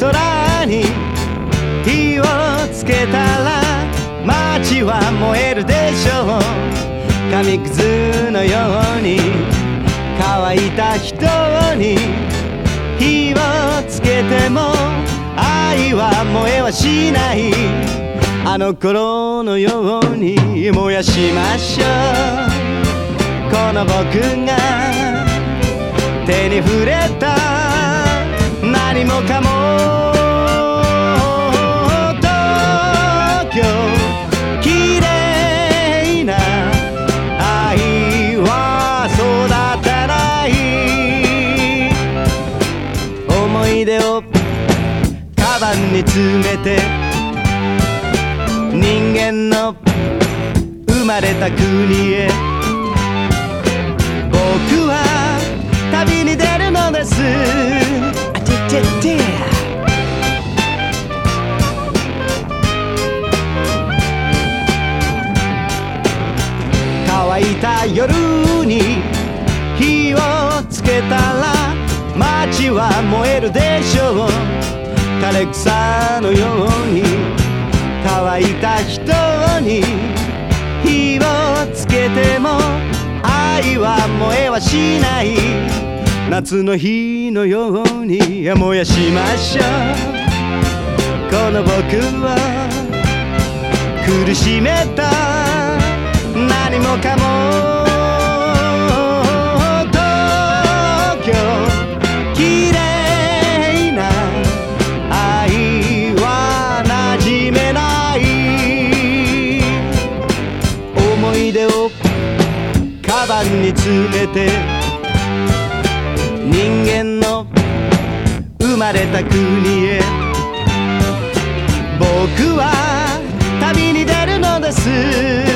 空に火をつけたら街は燃えるでしょう。紙くずのように乾いた人に火をつけても愛は燃えはしない。あの頃のように燃やしましょう。この僕が手に触れた何もかも。東京綺麗な愛は育たない。思い出をカバンに詰めて人間の生まれた国へ。た夜に火をつけたら街は燃えるでしょう。枯れ草のように乾いた人に火をつけても愛は燃えはしない。夏の日のように燃やしましょう。この僕は苦しめた何もかも東京綺麗な愛は馴染めない思い出をカバンに詰めて人間の生まれた国へ。僕は旅に出るのです。